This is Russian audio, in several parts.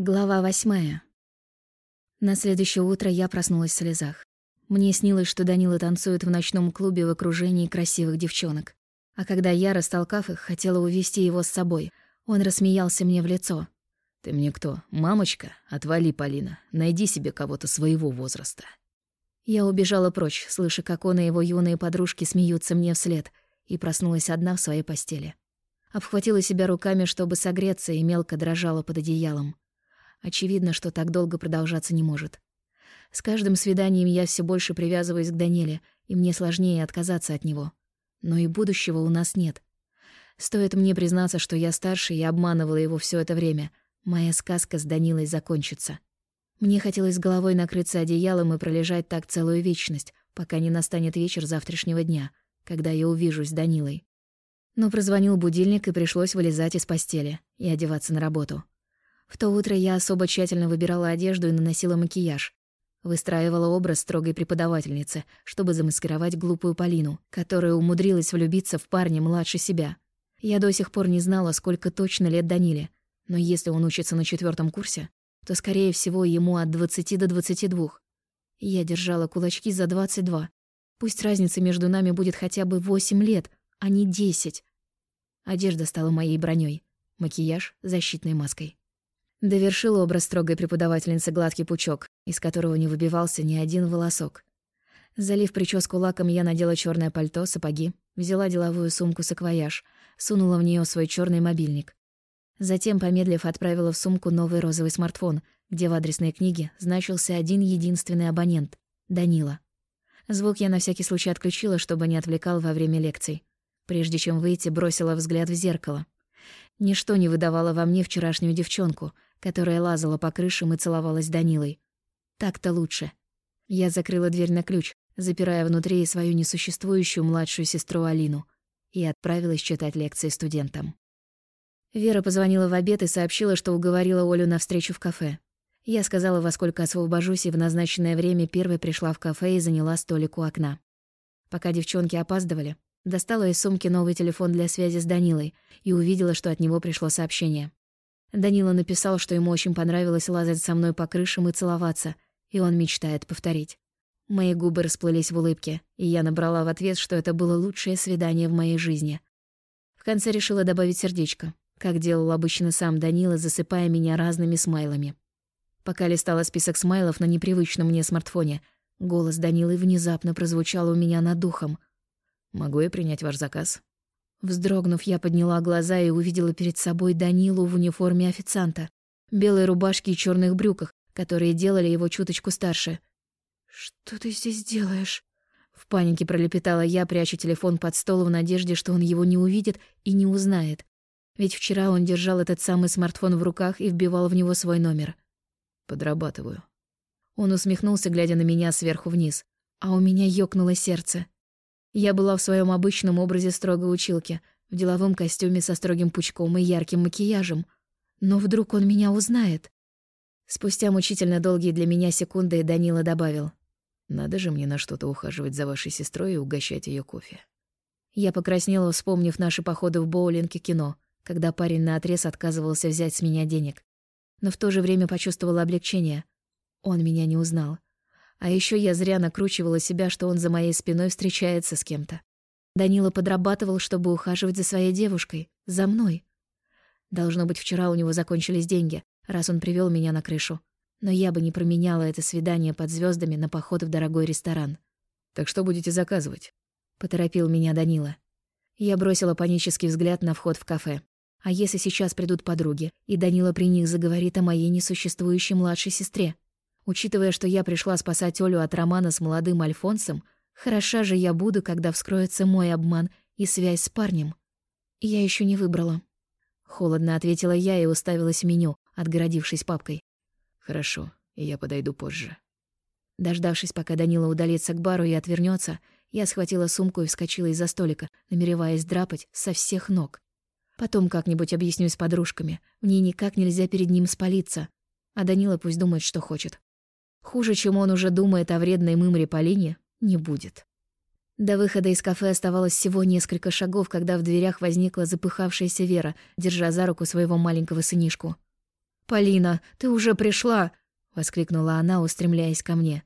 Глава восьмая. На следующее утро я проснулась в слезах. Мне снилось, что Данила танцует в ночном клубе в окружении красивых девчонок. А когда я, растолкав их, хотела увести его с собой, он рассмеялся мне в лицо. «Ты мне кто? Мамочка? Отвали, Полина. Найди себе кого-то своего возраста». Я убежала прочь, слыша, как он и его юные подружки смеются мне вслед, и проснулась одна в своей постели. Обхватила себя руками, чтобы согреться, и мелко дрожала под одеялом. Очевидно, что так долго продолжаться не может. С каждым свиданием я все больше привязываюсь к Даниле, и мне сложнее отказаться от него. Но и будущего у нас нет. Стоит мне признаться, что я старше и обманывала его все это время, моя сказка с Данилой закончится. Мне хотелось головой накрыться одеялом и пролежать так целую вечность, пока не настанет вечер завтрашнего дня, когда я увижусь с Данилой. Но прозвонил будильник, и пришлось вылезать из постели и одеваться на работу. В то утро я особо тщательно выбирала одежду и наносила макияж. Выстраивала образ строгой преподавательницы, чтобы замаскировать глупую Полину, которая умудрилась влюбиться в парня младше себя. Я до сих пор не знала, сколько точно лет Даниле, но если он учится на четвертом курсе, то, скорее всего, ему от 20 до 22. Я держала кулачки за 22. Пусть разница между нами будет хотя бы 8 лет, а не 10. Одежда стала моей броней, макияж — защитной маской. Довершил образ строгой преподавательницы гладкий пучок, из которого не выбивался ни один волосок. Залив прическу лаком, я надела черное пальто, сапоги, взяла деловую сумку-саквояж, сунула в нее свой черный мобильник. Затем, помедлив, отправила в сумку новый розовый смартфон, где в адресной книге значился один единственный абонент — Данила. Звук я на всякий случай отключила, чтобы не отвлекал во время лекций. Прежде чем выйти, бросила взгляд в зеркало. Ничто не выдавало во мне вчерашнюю девчонку — которая лазала по крышам и целовалась Данилой. Так-то лучше. Я закрыла дверь на ключ, запирая внутри свою несуществующую младшую сестру Алину, и отправилась читать лекции студентам. Вера позвонила в обед и сообщила, что уговорила Олю на встречу в кафе. Я сказала, во сколько освобожусь, и в назначенное время первой пришла в кафе и заняла столик у окна. Пока девчонки опаздывали, достала из сумки новый телефон для связи с Данилой и увидела, что от него пришло сообщение. Данила написал, что ему очень понравилось лазать со мной по крышам и целоваться, и он мечтает повторить. Мои губы расплылись в улыбке, и я набрала в ответ, что это было лучшее свидание в моей жизни. В конце решила добавить сердечко, как делал обычно сам Данила, засыпая меня разными смайлами. Пока листала список смайлов на непривычном мне смартфоне, голос Данилы внезапно прозвучал у меня над духом. «Могу я принять ваш заказ?» Вздрогнув, я подняла глаза и увидела перед собой Данилу в униформе официанта, белой рубашке и черных брюках, которые делали его чуточку старше. «Что ты здесь делаешь?» В панике пролепетала я, пряча телефон под стол в надежде, что он его не увидит и не узнает. Ведь вчера он держал этот самый смартфон в руках и вбивал в него свой номер. «Подрабатываю». Он усмехнулся, глядя на меня сверху вниз, а у меня ёкнуло сердце. Я была в своем обычном образе строгой училки, в деловом костюме со строгим пучком и ярким макияжем. Но вдруг он меня узнает. Спустя мучительно долгие для меня секунды Данила добавил. «Надо же мне на что-то ухаживать за вашей сестрой и угощать ее кофе». Я покраснела, вспомнив наши походы в боулинг и кино, когда парень наотрез отказывался взять с меня денег. Но в то же время почувствовала облегчение. Он меня не узнал. А еще я зря накручивала себя, что он за моей спиной встречается с кем-то. Данила подрабатывал, чтобы ухаживать за своей девушкой, за мной. Должно быть, вчера у него закончились деньги, раз он привел меня на крышу. Но я бы не променяла это свидание под звездами на поход в дорогой ресторан. «Так что будете заказывать?» — поторопил меня Данила. Я бросила панический взгляд на вход в кафе. А если сейчас придут подруги, и Данила при них заговорит о моей несуществующей младшей сестре? Учитывая, что я пришла спасать Олю от романа с молодым Альфонсом, хороша же я буду, когда вскроется мой обман и связь с парнем. Я еще не выбрала. Холодно ответила я и уставилась в меню, отгородившись папкой. Хорошо, я подойду позже. Дождавшись, пока Данила удалится к бару и отвернется, я схватила сумку и вскочила из-за столика, намереваясь драпать со всех ног. Потом как-нибудь объясню с подружками. Мне никак нельзя перед ним спалиться. А Данила пусть думает, что хочет. Хуже, чем он уже думает о вредной мымре Полине, не будет. До выхода из кафе оставалось всего несколько шагов, когда в дверях возникла запыхавшаяся Вера, держа за руку своего маленького сынишку. «Полина, ты уже пришла!» — воскликнула она, устремляясь ко мне.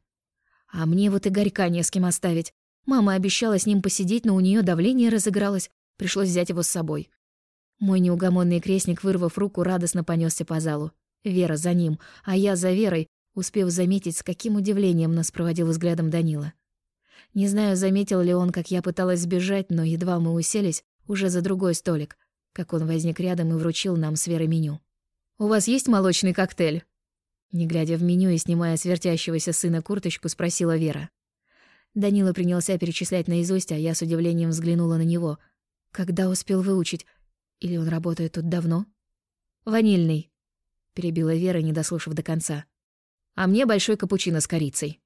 «А мне вот Игорька не с кем оставить. Мама обещала с ним посидеть, но у нее давление разыгралось. Пришлось взять его с собой». Мой неугомонный крестник, вырвав руку, радостно понесся по залу. Вера за ним, а я за Верой, успев заметить, с каким удивлением нас проводил взглядом Данила. Не знаю, заметил ли он, как я пыталась сбежать, но едва мы уселись, уже за другой столик, как он возник рядом и вручил нам с Верой меню. «У вас есть молочный коктейль?» Не глядя в меню и снимая с вертящегося сына курточку, спросила Вера. Данила принялся перечислять наизусть, а я с удивлением взглянула на него. Когда успел выучить? Или он работает тут давно? «Ванильный», — перебила Вера, не дослушав до конца. «А мне большой капучино с корицей».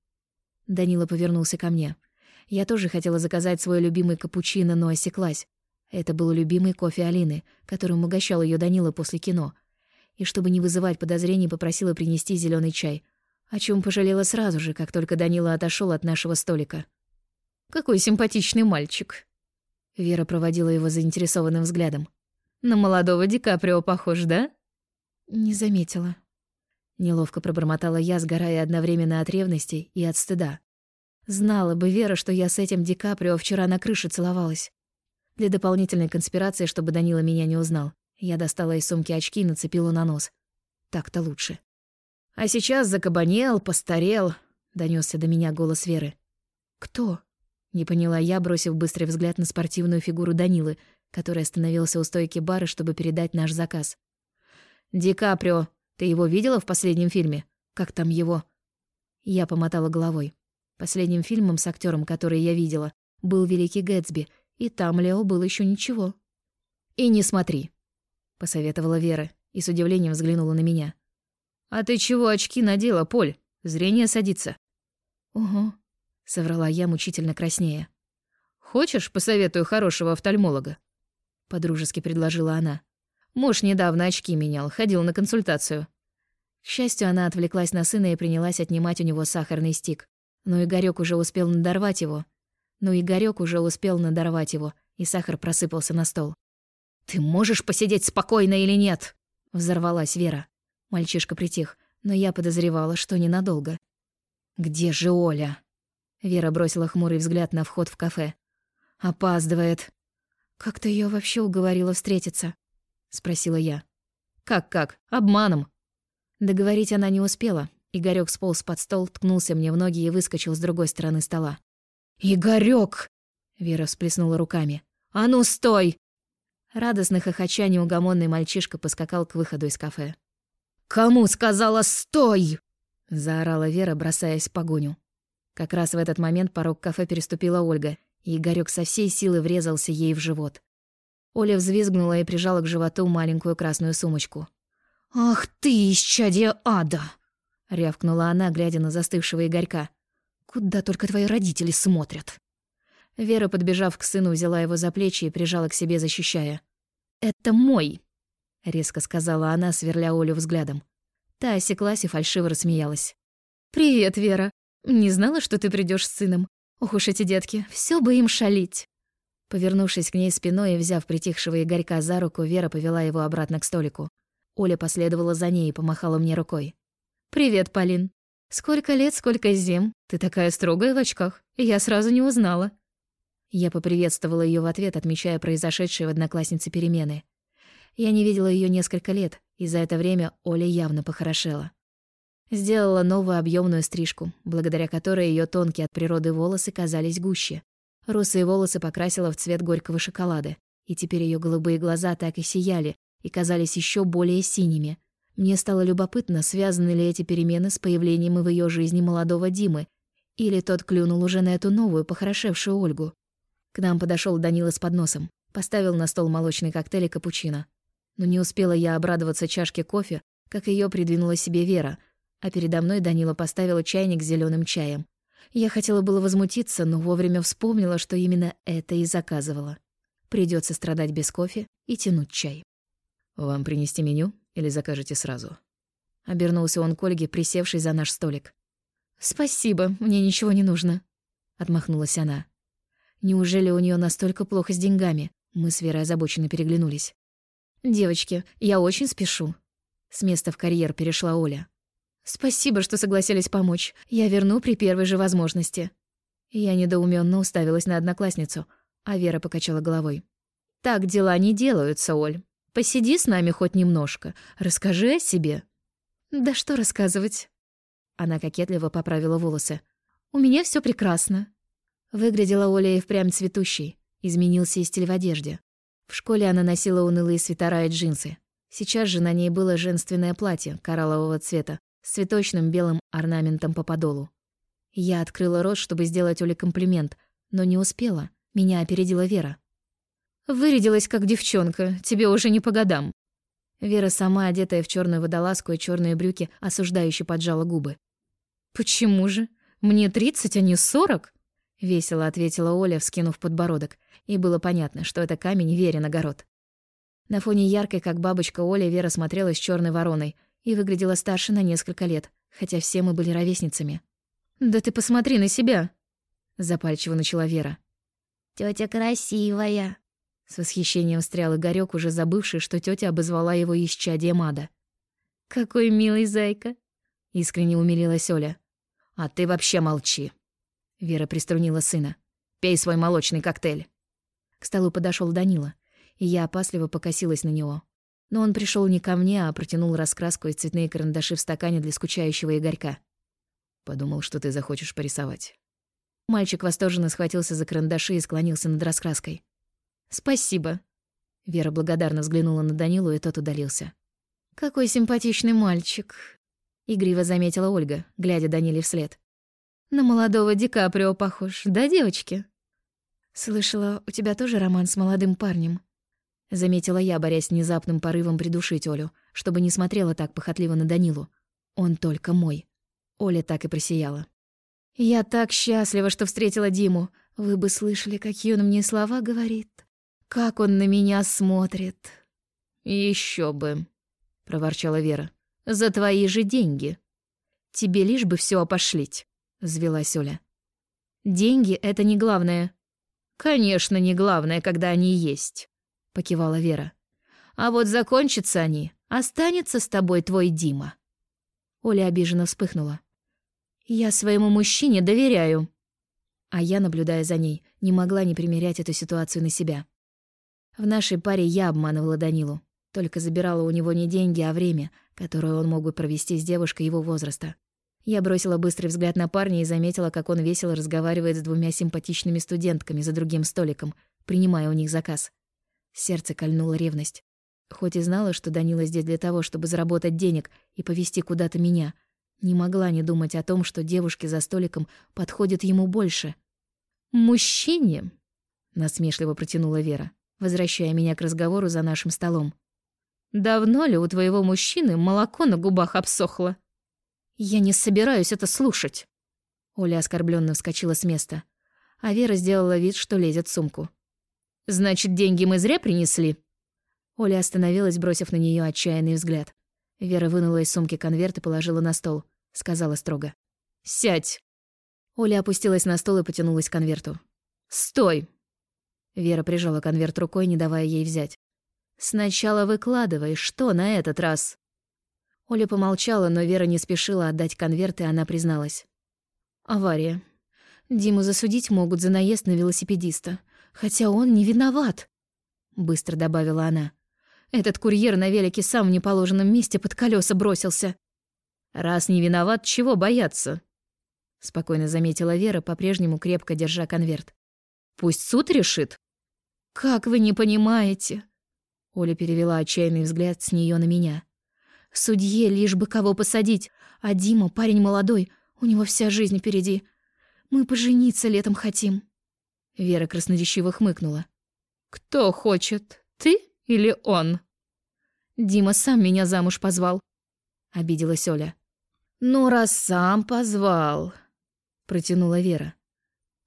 Данила повернулся ко мне. Я тоже хотела заказать свой любимый капучино, но осеклась. Это был любимый кофе Алины, которым угощал ее Данила после кино. И чтобы не вызывать подозрений, попросила принести зеленый чай, о чем пожалела сразу же, как только Данила отошел от нашего столика. «Какой симпатичный мальчик!» Вера проводила его заинтересованным взглядом. «На молодого Ди Каприо похож, да?» «Не заметила». Неловко пробормотала я, сгорая одновременно от ревности и от стыда. Знала бы Вера, что я с этим Ди Каприо вчера на крыше целовалась. Для дополнительной конспирации, чтобы Данила меня не узнал, я достала из сумки очки и нацепила на нос. Так-то лучше. «А сейчас закабанел, постарел», — донесся до меня голос Веры. «Кто?» — не поняла я, бросив быстрый взгляд на спортивную фигуру Данилы, который остановился у стойки бара, чтобы передать наш заказ. «Ди Каприо. Ты его видела в последнем фильме? Как там его?» Я помотала головой. Последним фильмом с актером, который я видела, был «Великий Гэтсби», и там Лео был еще ничего. «И не смотри», — посоветовала Вера и с удивлением взглянула на меня. «А ты чего очки надела, Поль? Зрение садится». «Угу», — соврала я мучительно краснее. «Хочешь, посоветую хорошего офтальмолога?» — подружески предложила она. Муж недавно очки менял, ходил на консультацию. К счастью, она отвлеклась на сына и принялась отнимать у него сахарный стик. Но Игорёк уже успел надорвать его, но Игорёк уже успел надорвать его, и сахар просыпался на стол. «Ты можешь посидеть спокойно или нет?» — взорвалась Вера. Мальчишка притих, но я подозревала, что ненадолго. «Где же Оля?» Вера бросила хмурый взгляд на вход в кафе. «Опаздывает». «Как ты её вообще уговорила встретиться?» — спросила я. «Как-как? Обманом». Договорить она не успела. Игорёк сполз под стол, ткнулся мне в ноги и выскочил с другой стороны стола. «Игорёк!» — Вера всплеснула руками. «А ну, стой!» Радостно хохоча неугомонный мальчишка поскакал к выходу из кафе. «Кому сказала «стой!»» — заорала Вера, бросаясь в погоню. Как раз в этот момент порог кафе переступила Ольга, и Игорёк со всей силы врезался ей в живот. Оля взвизгнула и прижала к животу маленькую красную сумочку. «Ах ты, исчадие ада!» — рявкнула она, глядя на застывшего Игорька. Куда только твои родители смотрят?» Вера, подбежав к сыну, взяла его за плечи и прижала к себе, защищая. «Это мой!» — резко сказала она, сверля Олю взглядом. Та осеклась и фальшиво рассмеялась. «Привет, Вера. Не знала, что ты придешь с сыном. Ох уж эти детки, все бы им шалить!» Повернувшись к ней спиной и взяв притихшего Игорька за руку, Вера повела его обратно к столику. Оля последовала за ней и помахала мне рукой. «Привет, Полин. «Сколько лет, сколько зим. Ты такая строгая в очках. Я сразу не узнала». Я поприветствовала ее в ответ, отмечая произошедшие в однокласснице перемены. Я не видела ее несколько лет, и за это время Оля явно похорошела. Сделала новую объемную стрижку, благодаря которой ее тонкие от природы волосы казались гуще. Русые волосы покрасила в цвет горького шоколада, и теперь ее голубые глаза так и сияли и казались еще более синими, мне стало любопытно, связаны ли эти перемены с появлением в ее жизни молодого Димы, или тот клюнул уже на эту новую, похорошевшую Ольгу. К нам подошел Данила с подносом, поставил на стол молочный коктейль и капучино. Но не успела я обрадоваться чашке кофе, как ее придвинула себе Вера, а передо мной Данила поставила чайник с зеленым чаем. Я хотела было возмутиться, но вовремя вспомнила, что именно это и заказывала. Придется страдать без кофе и тянуть чай. «Вам принести меню?» Или закажете сразу?» Обернулся он к Ольге, присевшей за наш столик. «Спасибо, мне ничего не нужно», — отмахнулась она. «Неужели у нее настолько плохо с деньгами?» Мы с Верой озабоченно переглянулись. «Девочки, я очень спешу». С места в карьер перешла Оля. «Спасибо, что согласились помочь. Я верну при первой же возможности». Я недоуменно уставилась на одноклассницу, а Вера покачала головой. «Так дела не делаются, Оль. Посиди с нами хоть немножко. Расскажи о себе». «Да что рассказывать?» Она кокетливо поправила волосы. «У меня все прекрасно». Выглядела Оля и впрямь цветущей. Изменился и стиль в одежде. В школе она носила унылые свитера и джинсы. Сейчас же на ней было женственное платье кораллового цвета с цветочным белым орнаментом по подолу. Я открыла рот, чтобы сделать Оле комплимент, но не успела. Меня опередила Вера. «Вырядилась как девчонка, тебе уже не по годам». Вера, сама одетая в черную водолазку и черные брюки, осуждающе поджала губы. «Почему же? Мне тридцать, а не сорок?» — весело ответила Оля, вскинув подбородок. И было понятно, что это камень Верин огород. На фоне яркой, как бабочка Оля, Вера смотрелась черной вороной и выглядела старше на несколько лет, хотя все мы были ровесницами. «Да ты посмотри на себя!» — запальчиво начала Вера. Тетя красивая!» С восхищением встрял Игорёк, уже забывший, что тетя обозвала его исчадием ада. «Какой милый зайка!» — искренне умилилась Оля. «А ты вообще молчи!» Вера приструнила сына. «Пей свой молочный коктейль!» К столу подошел Данила, и я опасливо покосилась на него. Но он пришел не ко мне, а протянул раскраску и цветные карандаши в стакане для скучающего Игорька. «Подумал, что ты захочешь порисовать». Мальчик восторженно схватился за карандаши и склонился над раскраской. «Спасибо». Вера благодарно взглянула на Данилу, и тот удалился. «Какой симпатичный мальчик», — игриво заметила Ольга, глядя Даниле вслед. «На молодого Ди Каприо похож, да, девочки?» «Слышала, у тебя тоже роман с молодым парнем?» Заметила я, борясь с внезапным порывом придушить Олю, чтобы не смотрела так похотливо на Данилу. «Он только мой». Оля так и просияла. «Я так счастлива, что встретила Диму. Вы бы слышали, какие он мне слова говорит. Как он на меня смотрит». Еще бы», — проворчала Вера. «За твои же деньги. Тебе лишь бы все опошлить», — взвелась Оля. «Деньги — это не главное». «Конечно, не главное, когда они есть», — покивала Вера. «А вот закончатся они, останется с тобой твой Дима». Оля обиженно вспыхнула. Я своему мужчине доверяю. А я, наблюдая за ней, не могла не примерять эту ситуацию на себя. В нашей паре я обманывала Данилу, только забирала у него не деньги, а время, которое он мог бы провести с девушкой его возраста. Я бросила быстрый взгляд на парня и заметила, как он весело разговаривает с двумя симпатичными студентками за другим столиком, принимая у них заказ. Сердце кольнула ревность. Хоть и знала, что Данила здесь для того, чтобы заработать денег и повести куда-то меня — не могла не думать о том, что девушки за столиком подходят ему больше. «Мужчине?» — насмешливо протянула Вера, возвращая меня к разговору за нашим столом. «Давно ли у твоего мужчины молоко на губах обсохло?» «Я не собираюсь это слушать!» Оля оскорбленно вскочила с места, а Вера сделала вид, что лезет в сумку. «Значит, деньги мы зря принесли?» Оля остановилась, бросив на нее отчаянный взгляд. Вера вынула из сумки конверт и положила на стол. Сказала строго. «Сядь!» Оля опустилась на стол и потянулась к конверту. «Стой!» Вера прижала конверт рукой, не давая ей взять. «Сначала выкладывай, что на этот раз?» Оля помолчала, но Вера не спешила отдать конверт, и она призналась. «Авария. Диму засудить могут за наезд на велосипедиста. Хотя он не виноват», — быстро добавила она. Этот курьер на велике сам в неположенном месте под колеса бросился. Раз не виноват, чего бояться? Спокойно заметила Вера, по-прежнему крепко держа конверт. Пусть суд решит. Как вы не понимаете? Оля перевела отчаянный взгляд с нее на меня. Судье лишь бы кого посадить, а Дима парень молодой, у него вся жизнь впереди. Мы пожениться летом хотим. Вера красноречиво хмыкнула. Кто хочет? Ты? Или он? Дима сам меня замуж позвал. Обиделась Оля. Ну, раз сам позвал, протянула Вера.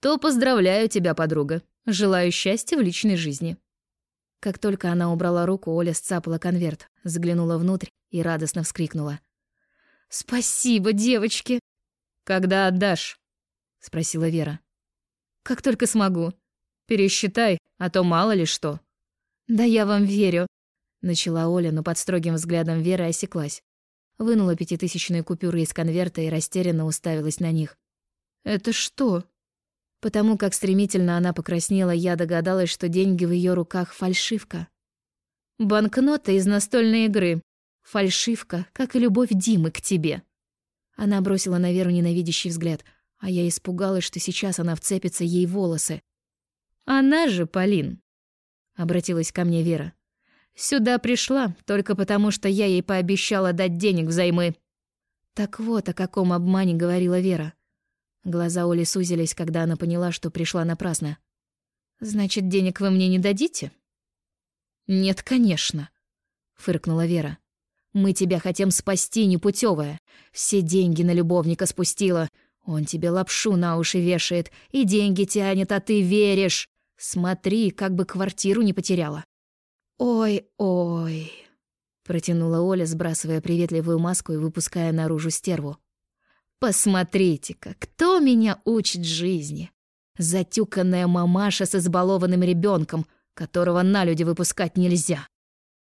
То поздравляю тебя, подруга. Желаю счастья в личной жизни. Как только она убрала руку, Оля сцапала конверт, заглянула внутрь и радостно вскрикнула. «Спасибо, девочки!» «Когда отдашь?» — спросила Вера. «Как только смогу. Пересчитай, а то мало ли что». «Да я вам верю», Начала Оля, но под строгим взглядом Веры осеклась. Вынула пятитысячные купюры из конверта и растерянно уставилась на них. «Это что?» Потому как стремительно она покраснела, я догадалась, что деньги в ее руках — фальшивка. «Банкнота из настольной игры. Фальшивка, как и любовь Димы к тебе». Она бросила на Веру ненавидящий взгляд, а я испугалась, что сейчас она вцепится ей в волосы. «Она же, Полин», — обратилась ко мне Вера, — «сюда пришла только потому, что я ей пообещала дать денег взаймы». Так вот о каком обмане говорила Вера. Глаза Оли сузились, когда она поняла, что пришла напрасно. «Значит, денег вы мне не дадите?» «Нет, конечно», — фыркнула Вера. «Мы тебя хотим спасти, непутевая. Все деньги на любовника спустила. Он тебе лапшу на уши вешает и деньги тянет, а ты веришь. Смотри, как бы квартиру не потеряла». «Ой-ой», — протянула Оля, сбрасывая приветливую маску и выпуская наружу стерву. Посмотрите-ка, кто меня учит жизни? Затюканная мамаша с избалованным ребенком, которого на люди выпускать нельзя.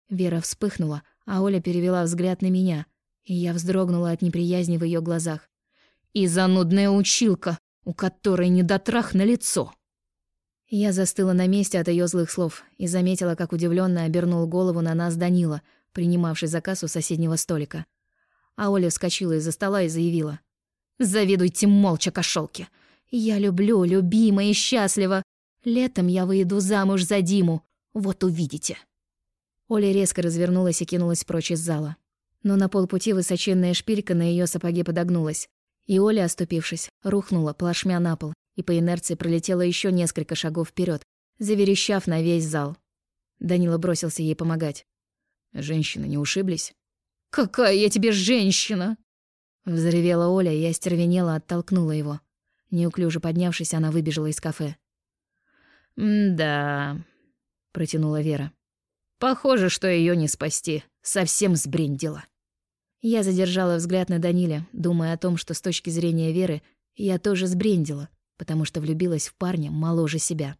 Вера вспыхнула, а Оля перевела взгляд на меня, и я вздрогнула от неприязни в ее глазах. И занудная училка, у которой недотрах на лицо. Я застыла на месте от ее злых слов и заметила, как удивленно обернул голову на нас Данила, принимавший заказ у соседнего столика. А Оля вскочила из-за стола и заявила. Завидуйте молча кошелки. Я люблю, любима и счастлива. Летом я выйду замуж за Диму. Вот увидите». Оля резко развернулась и кинулась прочь из зала. Но на полпути высоченная шпилька на ее сапоге подогнулась. И Оля, оступившись, рухнула плашмя на пол и по инерции пролетела еще несколько шагов вперед, заверещав на весь зал. Данила бросился ей помогать. «Женщины не ушиблись?» «Какая я тебе женщина!» Взревела Оля, и я стервенела, оттолкнула его. Неуклюже поднявшись, она выбежала из кафе. «Да», — протянула Вера. «Похоже, что ее не спасти. Совсем сбрендила». Я задержала взгляд на Даниле, думая о том, что с точки зрения Веры я тоже сбрендила, потому что влюбилась в парня моложе себя.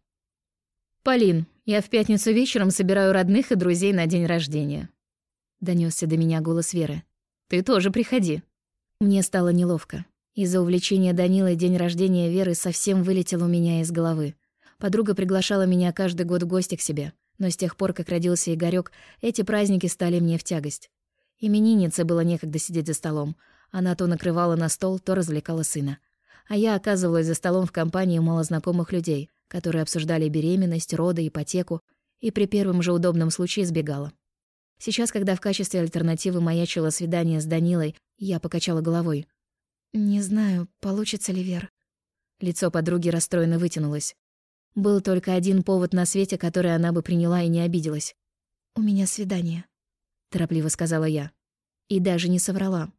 «Полин, я в пятницу вечером собираю родных и друзей на день рождения», — донесся до меня голос Веры. «Ты тоже приходи». Мне стало неловко. Из-за увлечения Данилой день рождения Веры совсем вылетел у меня из головы. Подруга приглашала меня каждый год в гости к себе, но с тех пор, как родился Игорёк, эти праздники стали мне в тягость. Имениннице было некогда сидеть за столом. Она то накрывала на стол, то развлекала сына. А я оказывалась за столом в компании малознакомых людей, которые обсуждали беременность, роды, ипотеку, и при первом же удобном случае сбегала. Сейчас, когда в качестве альтернативы маячило свидание с Данилой, я покачала головой. «Не знаю, получится ли, Вер». Лицо подруги расстроенно вытянулось. Был только один повод на свете, который она бы приняла и не обиделась. «У меня свидание», — торопливо сказала я. И даже не соврала.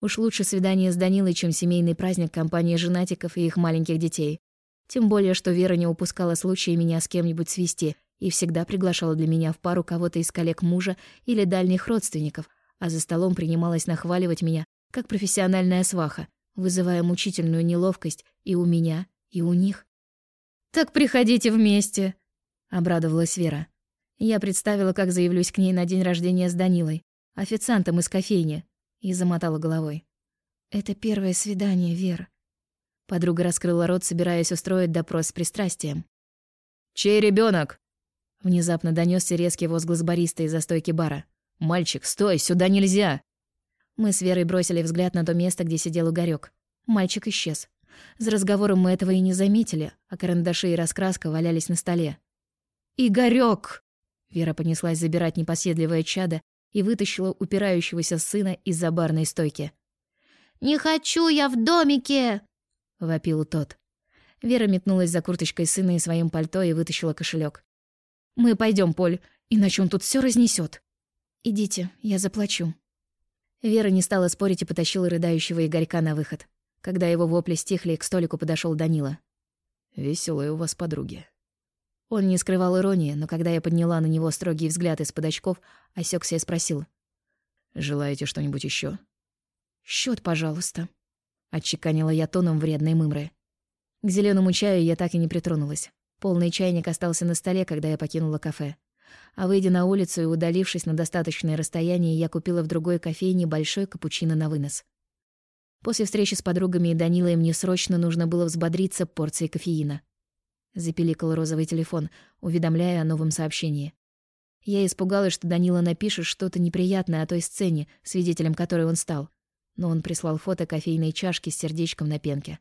Уж лучше свидание с Данилой, чем семейный праздник компании женатиков и их маленьких детей. Тем более, что Вера не упускала случая меня с кем-нибудь свести и всегда приглашала для меня в пару кого-то из коллег мужа или дальних родственников, а за столом принималась нахваливать меня как профессиональная сваха, вызывая мучительную неловкость и у меня, и у них. «Так приходите вместе», — обрадовалась Вера. Я представила, как заявлюсь к ней на день рождения с Данилой, официантом из кофейни, и замотала головой. «Это первое свидание, Вера». Подруга раскрыла рот, собираясь устроить допрос с пристрастием. «Чей ребенок? Внезапно донесся резкий возглас бариста из-за стойки бара. «Мальчик, стой, сюда нельзя!» Мы с Верой бросили взгляд на то место, где сидел Игорёк. Мальчик исчез. За разговором мы этого и не заметили, а карандаши и раскраска валялись на столе. «Игорёк!» Вера понеслась забирать непоседливое чадо и вытащила упирающегося сына из-за барной стойки. «Не хочу я в домике!» — вопил тот. Вера метнулась за курточкой сына и своим пальто и вытащила кошелек. «Мы пойдем, Поль, иначе он тут все разнесет. «Идите, я заплачу». Вера не стала спорить и потащила рыдающего Игорька на выход. Когда его вопли стихли, к столику подошел Данила. «Веселые у вас подруги». Он не скрывал иронии, но когда я подняла на него строгий взгляд из-под очков, осекся и спросил. «Желаете что-нибудь еще? Счет, пожалуйста», — отчеканила я тоном вредной мымры. К зеленому чаю я так и не притронулась. Полный чайник остался на столе, когда я покинула кафе. А выйдя на улицу и удалившись на достаточное расстояние, я купила в другой кофейне большой капучино на вынос. После встречи с подругами и Данилой мне срочно нужно было взбодриться порцией кофеина. Запиликал розовый телефон, уведомляя о новом сообщении. Я испугалась, что Данила напишет что-то неприятное о той сцене, свидетелем которой он стал. Но он прислал фото кофейной чашки с сердечком на пенке.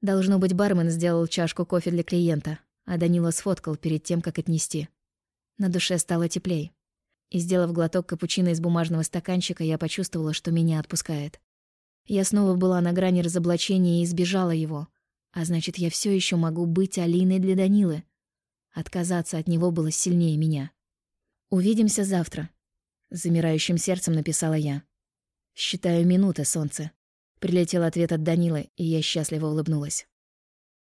Должно быть, бармен сделал чашку кофе для клиента, а Данила сфоткал перед тем, как отнести. На душе стало теплей. И, сделав глоток капучино из бумажного стаканчика, я почувствовала, что меня отпускает. Я снова была на грани разоблачения и избежала его. А значит, я все еще могу быть Алиной для Данилы. Отказаться от него было сильнее меня. «Увидимся завтра», — замирающим сердцем написала я. «Считаю минуты, солнце». Прилетел ответ от Данилы, и я счастливо улыбнулась.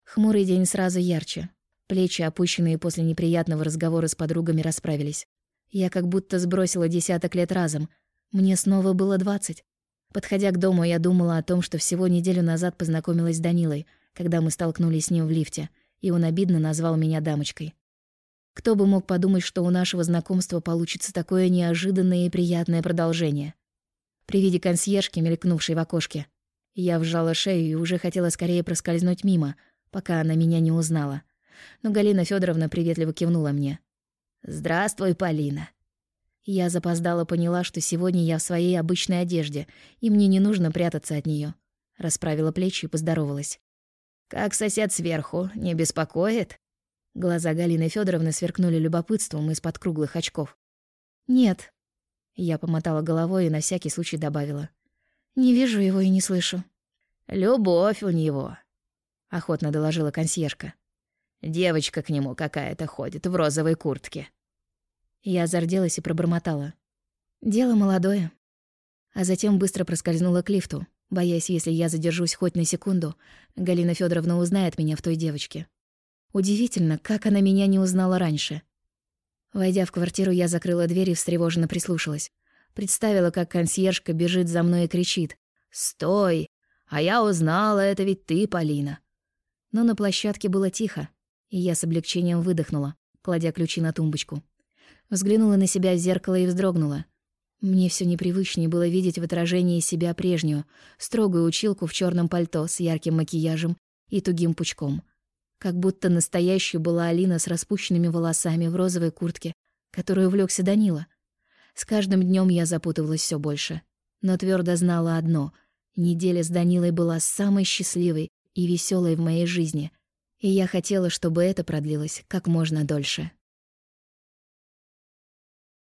Хмурый день сразу ярче. Плечи, опущенные после неприятного разговора с подругами, расправились. Я как будто сбросила десяток лет разом. Мне снова было двадцать. Подходя к дому, я думала о том, что всего неделю назад познакомилась с Данилой, когда мы столкнулись с ним в лифте, и он обидно назвал меня дамочкой. Кто бы мог подумать, что у нашего знакомства получится такое неожиданное и приятное продолжение. При виде консьержки, мелькнувшей в окошке, я вжала шею и уже хотела скорее проскользнуть мимо, пока она меня не узнала. Но Галина Федоровна приветливо кивнула мне. «Здравствуй, Полина. Я запоздала поняла, что сегодня я в своей обычной одежде, и мне не нужно прятаться от нее. Расправила плечи и поздоровалась. «Как сосед сверху, не беспокоит?» Глаза Галины Федоровны сверкнули любопытством из-под круглых очков. «Нет». Я помотала головой и на всякий случай добавила. «Не вижу его и не слышу». «Любовь у него», — охотно доложила консьержка. «Девочка к нему какая-то ходит в розовой куртке». Я зарделась и пробормотала. «Дело молодое». А затем быстро проскользнула к лифту, боясь, если я задержусь хоть на секунду, Галина Федоровна узнает меня в той девочке. Удивительно, как она меня не узнала раньше. Войдя в квартиру, я закрыла дверь и встревоженно прислушалась. Представила, как консьержка бежит за мной и кричит. «Стой! А я узнала, это ведь ты, Полина!» Но на площадке было тихо, и я с облегчением выдохнула, кладя ключи на тумбочку. Взглянула на себя в зеркало и вздрогнула. Мне все непривычнее было видеть в отражении себя прежнюю, строгую училку в черном пальто с ярким макияжем и тугим пучком. Как будто настоящей была Алина с распущенными волосами в розовой куртке, которую увлекся Данила. С каждым днем я запутывалась все больше. Но твердо знала одно — неделя с Данилой была самой счастливой и веселой в моей жизни, и я хотела, чтобы это продлилось как можно дольше.